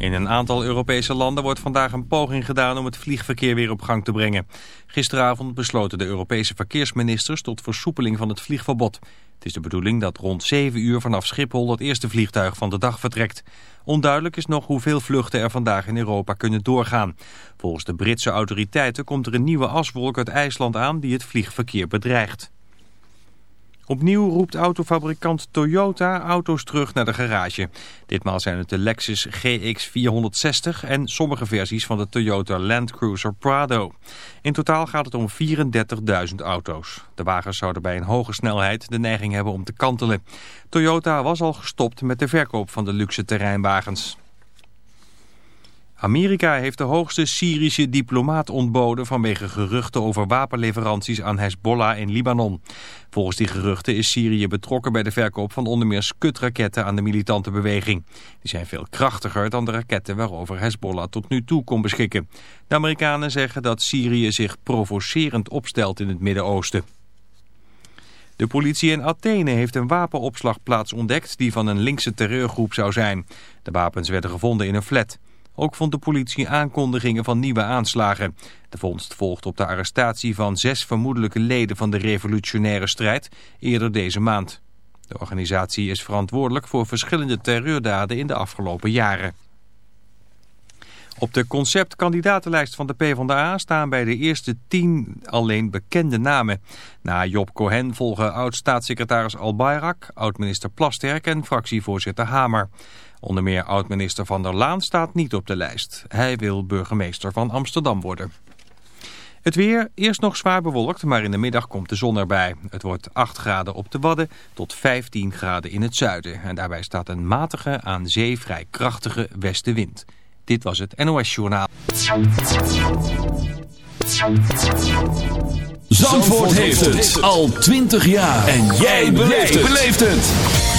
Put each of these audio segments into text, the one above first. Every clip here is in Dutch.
In een aantal Europese landen wordt vandaag een poging gedaan om het vliegverkeer weer op gang te brengen. Gisteravond besloten de Europese verkeersministers tot versoepeling van het vliegverbod. Het is de bedoeling dat rond 7 uur vanaf Schiphol het eerste vliegtuig van de dag vertrekt. Onduidelijk is nog hoeveel vluchten er vandaag in Europa kunnen doorgaan. Volgens de Britse autoriteiten komt er een nieuwe aswolk uit IJsland aan die het vliegverkeer bedreigt. Opnieuw roept autofabrikant Toyota auto's terug naar de garage. Ditmaal zijn het de Lexus GX460 en sommige versies van de Toyota Land Cruiser Prado. In totaal gaat het om 34.000 auto's. De wagens zouden bij een hoge snelheid de neiging hebben om te kantelen. Toyota was al gestopt met de verkoop van de luxe terreinwagens. Amerika heeft de hoogste Syrische diplomaat ontboden vanwege geruchten over wapenleveranties aan Hezbollah in Libanon. Volgens die geruchten is Syrië betrokken bij de verkoop van onder meer skutraketten aan de militante beweging. Die zijn veel krachtiger dan de raketten waarover Hezbollah tot nu toe kon beschikken. De Amerikanen zeggen dat Syrië zich provocerend opstelt in het Midden-Oosten. De politie in Athene heeft een wapenopslagplaats ontdekt die van een linkse terreurgroep zou zijn. De wapens werden gevonden in een flat. Ook vond de politie aankondigingen van nieuwe aanslagen. De vondst volgt op de arrestatie van zes vermoedelijke leden van de revolutionaire strijd eerder deze maand. De organisatie is verantwoordelijk voor verschillende terreurdaden in de afgelopen jaren. Op de conceptkandidatenlijst van de PvdA staan bij de eerste tien alleen bekende namen. Na Job Cohen volgen oud-staatssecretaris Al Bayrak, oud-minister Plasterk en fractievoorzitter Hamer. Onder meer oud-minister Van der Laan staat niet op de lijst. Hij wil burgemeester van Amsterdam worden. Het weer, eerst nog zwaar bewolkt, maar in de middag komt de zon erbij. Het wordt 8 graden op de Wadden tot 15 graden in het zuiden. En daarbij staat een matige, aan zee vrij krachtige westenwind. Dit was het NOS Journaal. Zandvoort heeft het al 20 jaar. En jij beleeft het.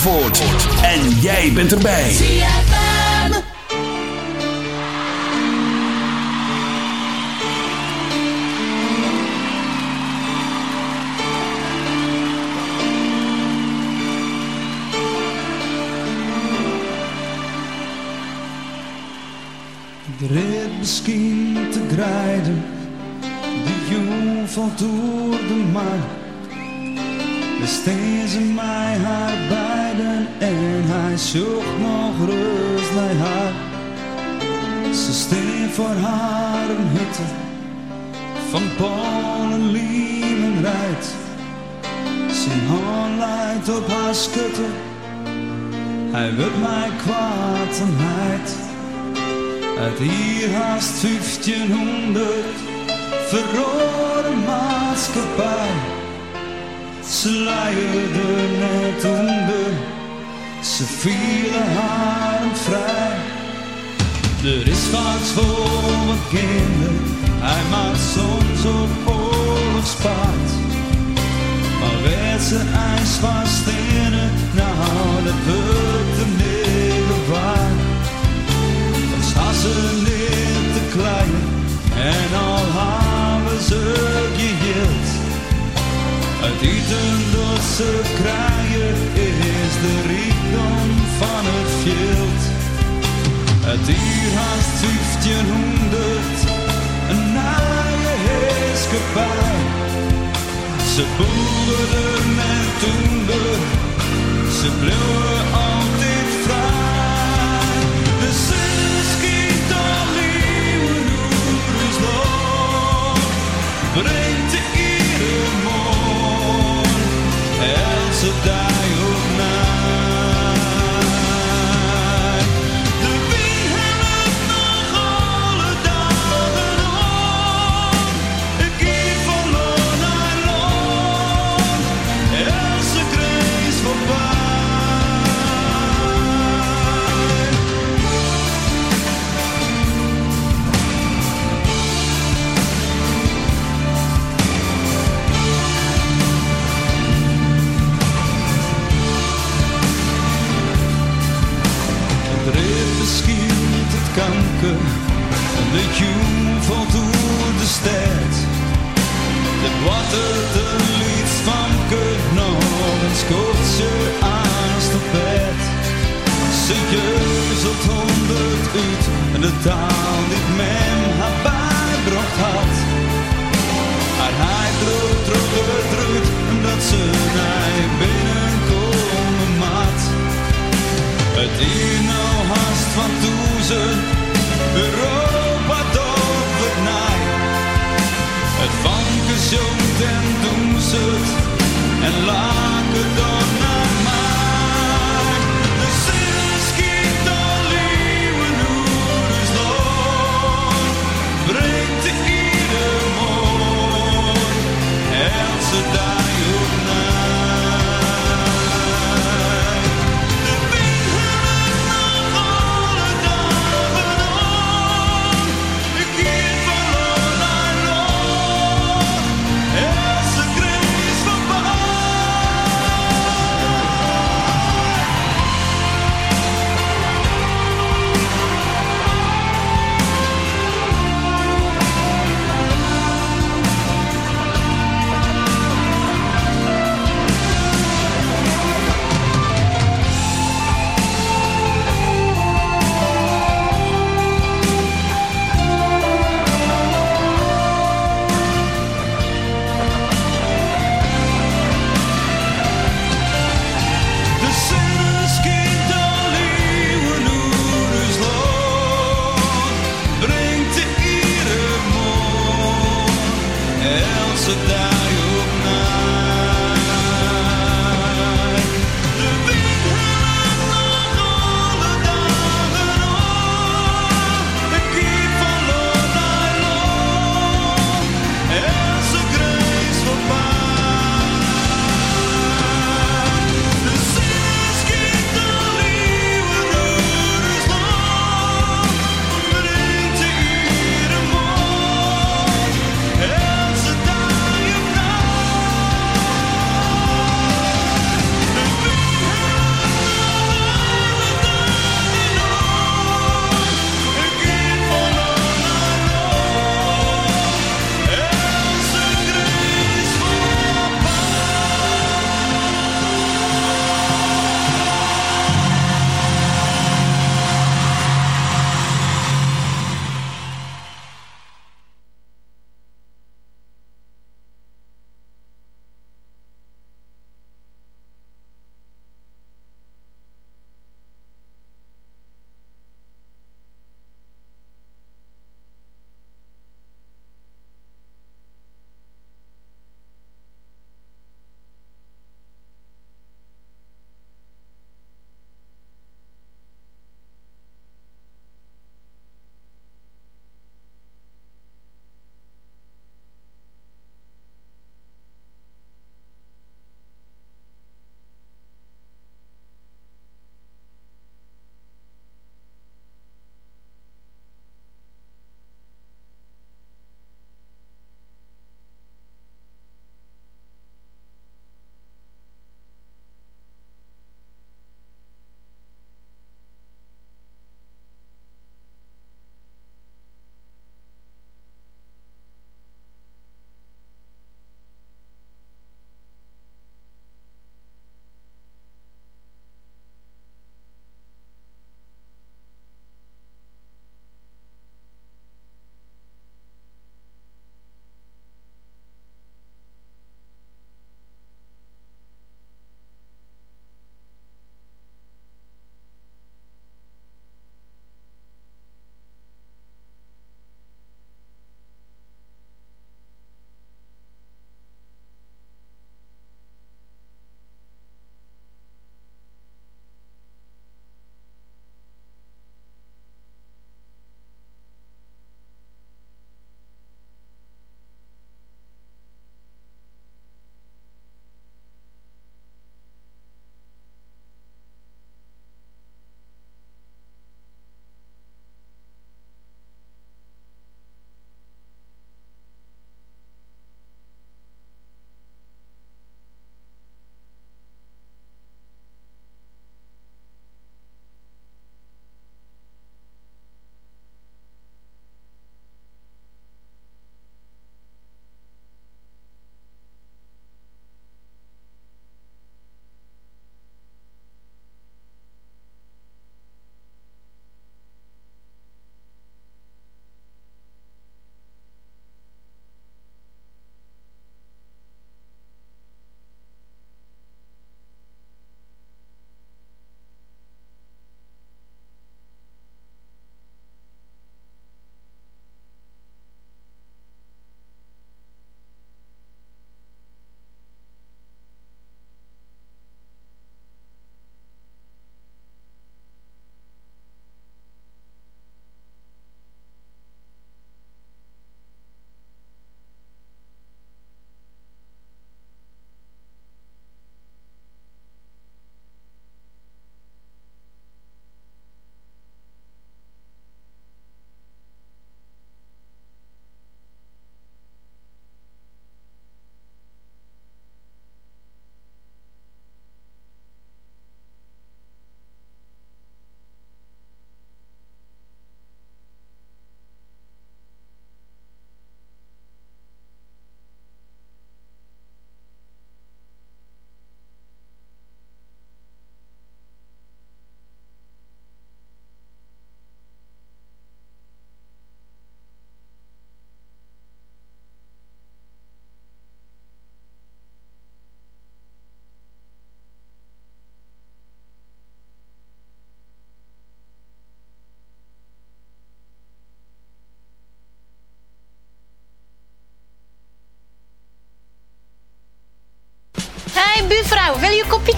Zandvoort. En jij bent erbij. ZFM. Er is misschien te grijden, de jong valt door de markt. Dus deze mij haar bij en hij zocht nog rust naar haar. Ze steen voor haar een hutte van Polen, Liemen rijdt. Zijn hand leidt op haar schutte, hij wil mij kwaad en heid. Uit hier haast 1500 verrode maatschappij. Ze leidde net onder, ze vielen haar vrij. Er is vaak voor wat kinderen, hij maakt soms op oorlogspaard. Maar werd ze ijs vast in het, nou dat wordt hem niet waar. Staan ze niet te klein en al Het eten ze krijgen is de rijkdom van het veld. Het hier haast 1500, een naaie heerskepaar. Ze boeren en toender, ze bleven altijd vrij. De zon schiet al nieuwe Rusland,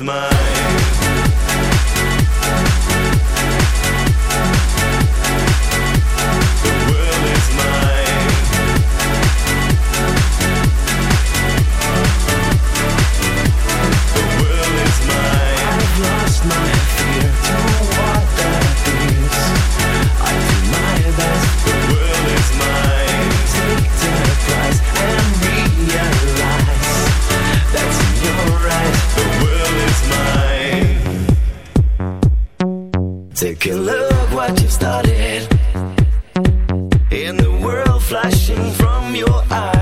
mine. flashing from your eyes.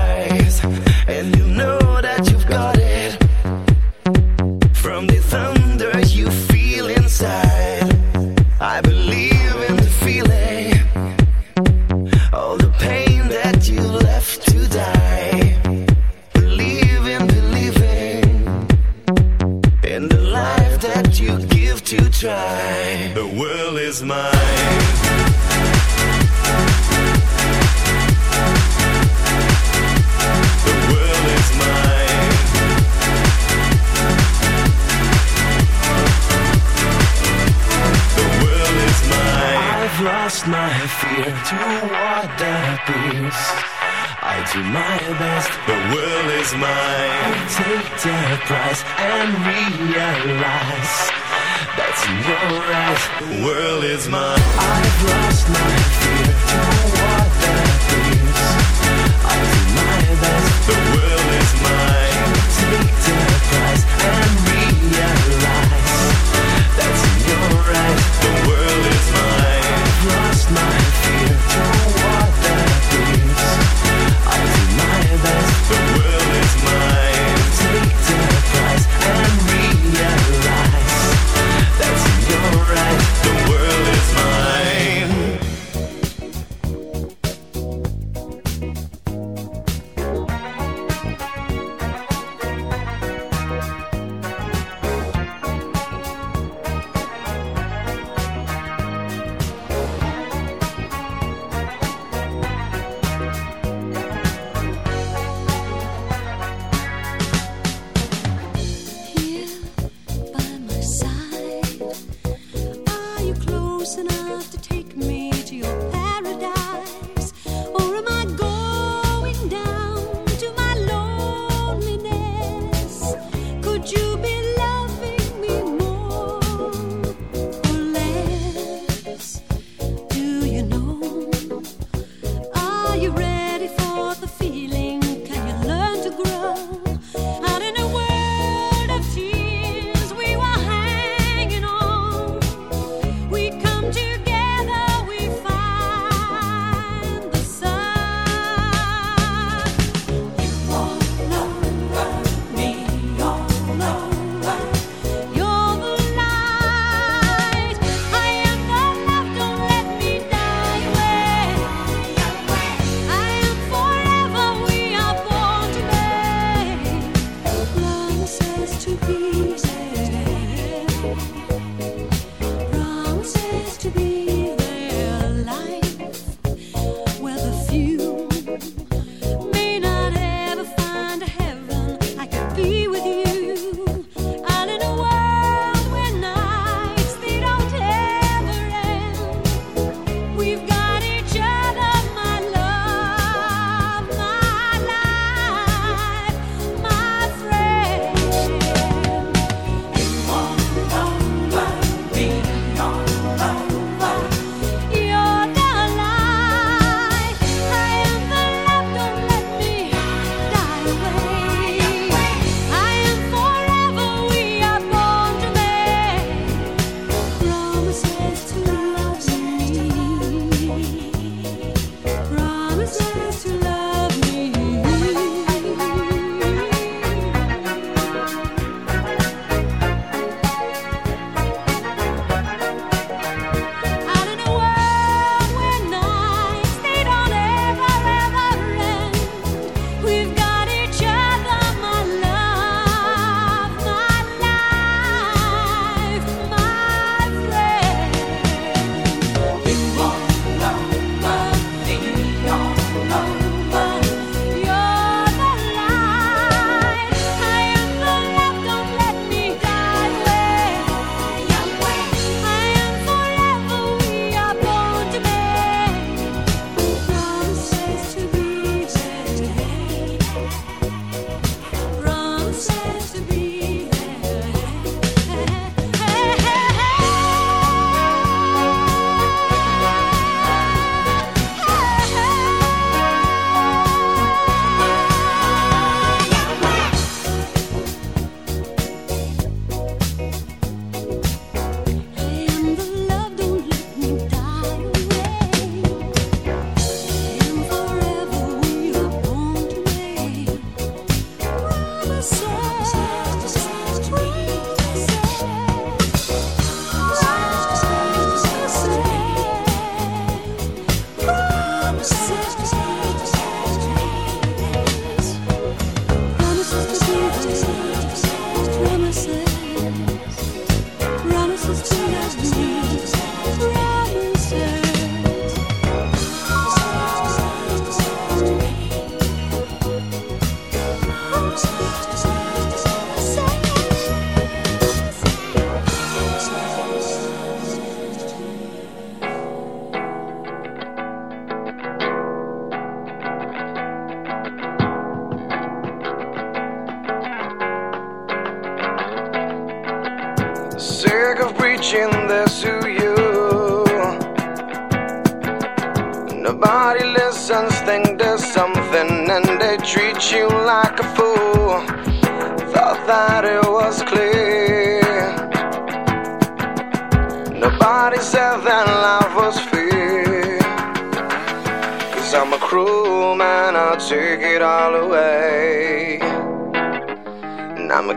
to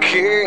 king.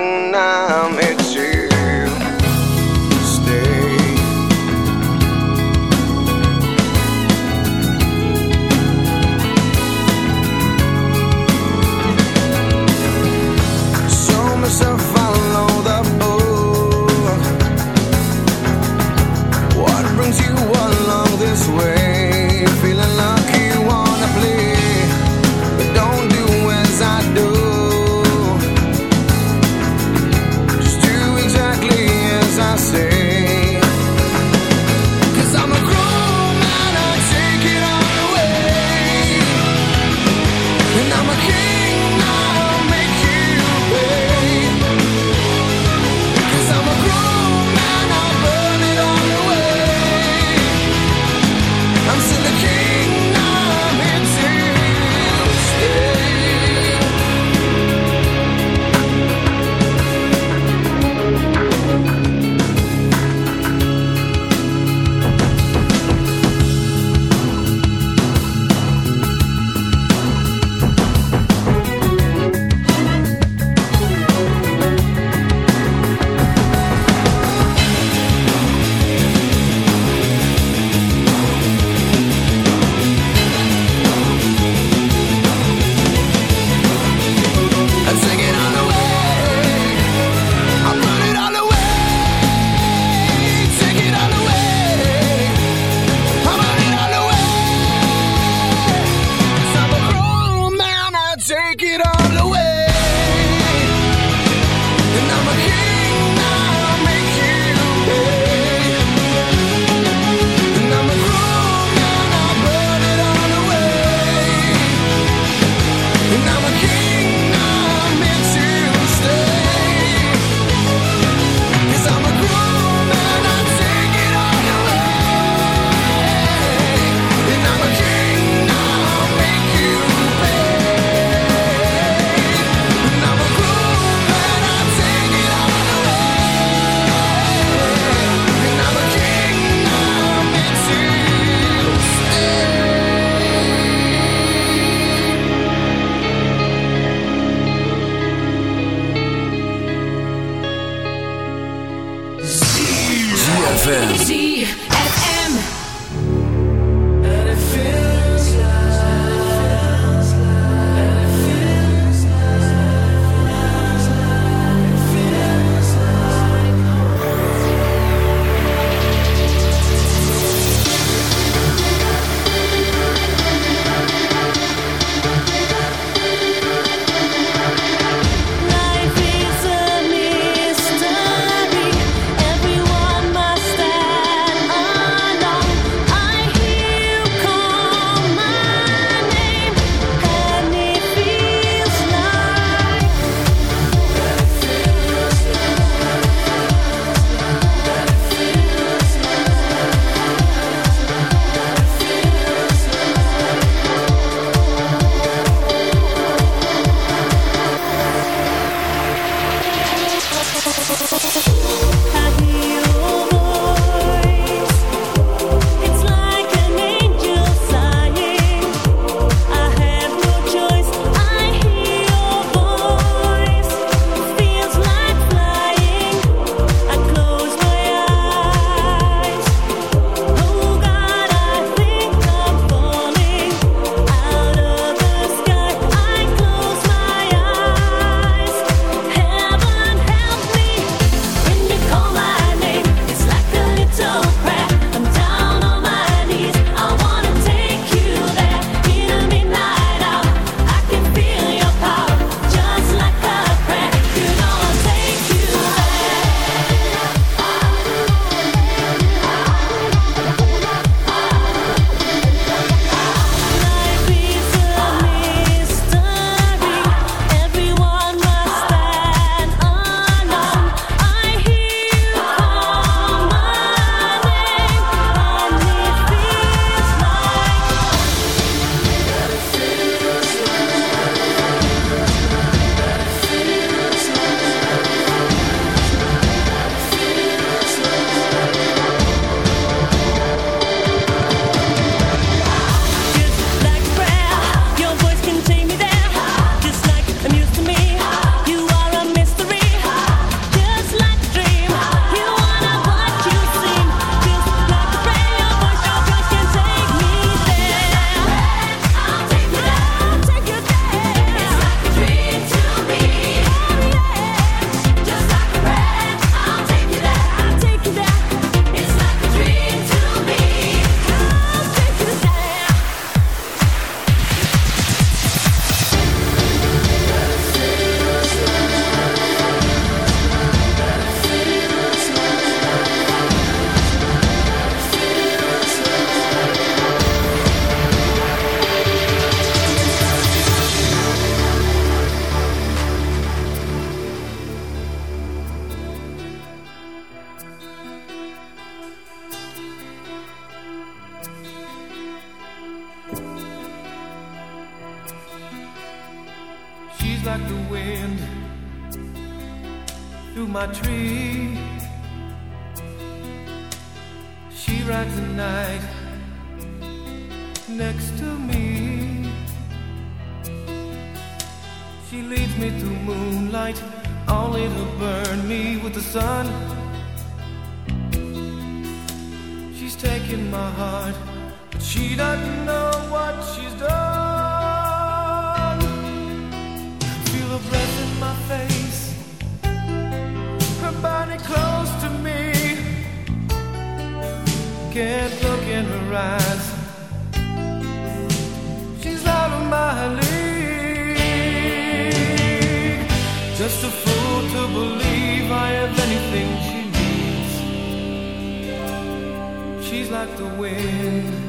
like the wind.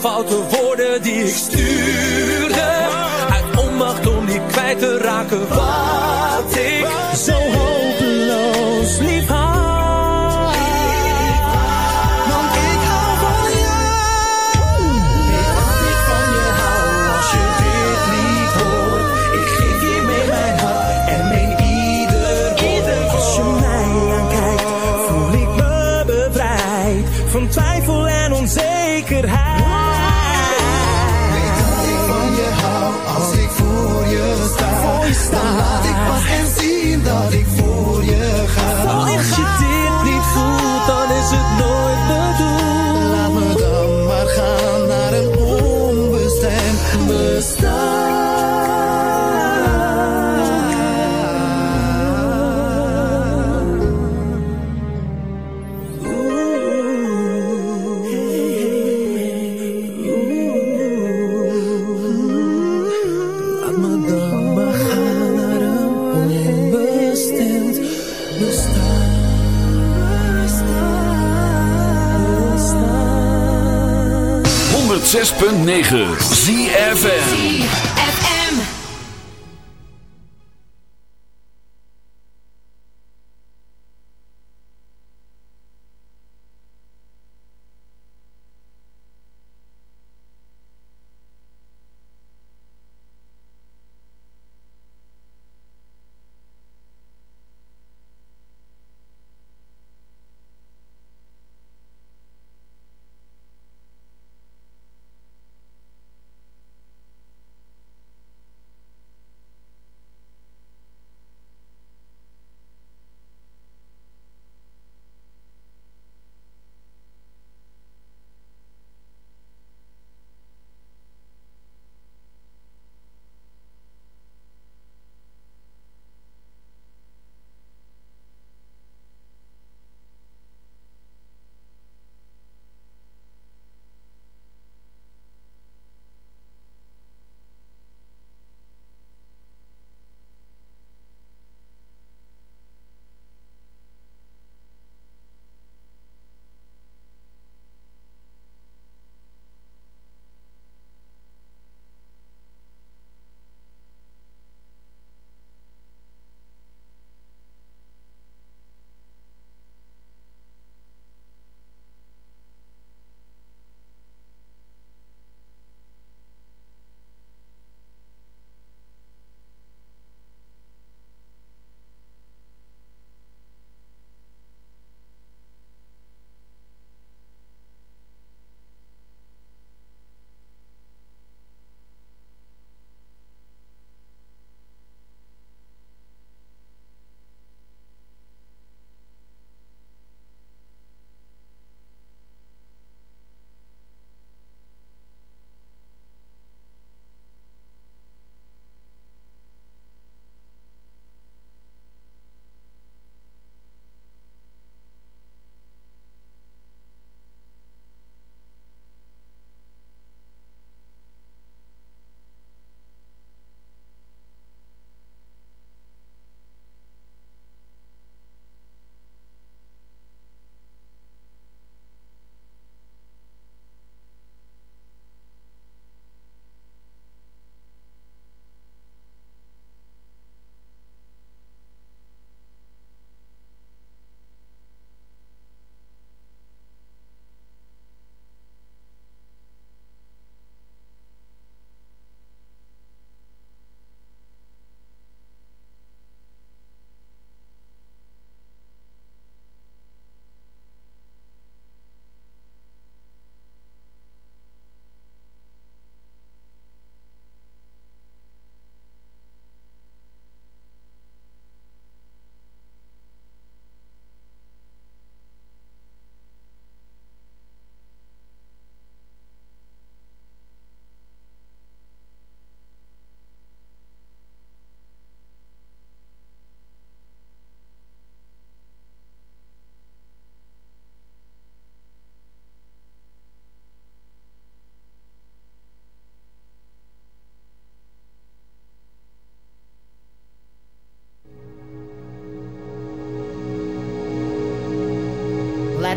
Foute woorden die ik stuurde. Uit onmacht om niet kwijt te raken wat 106.9 ZFM.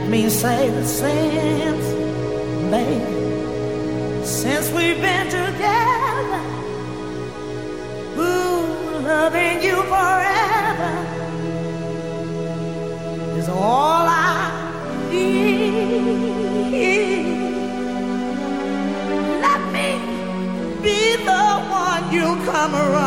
Let me say the since, baby, since we've been together, ooh, loving you forever is all I need. Let me be the one you come around.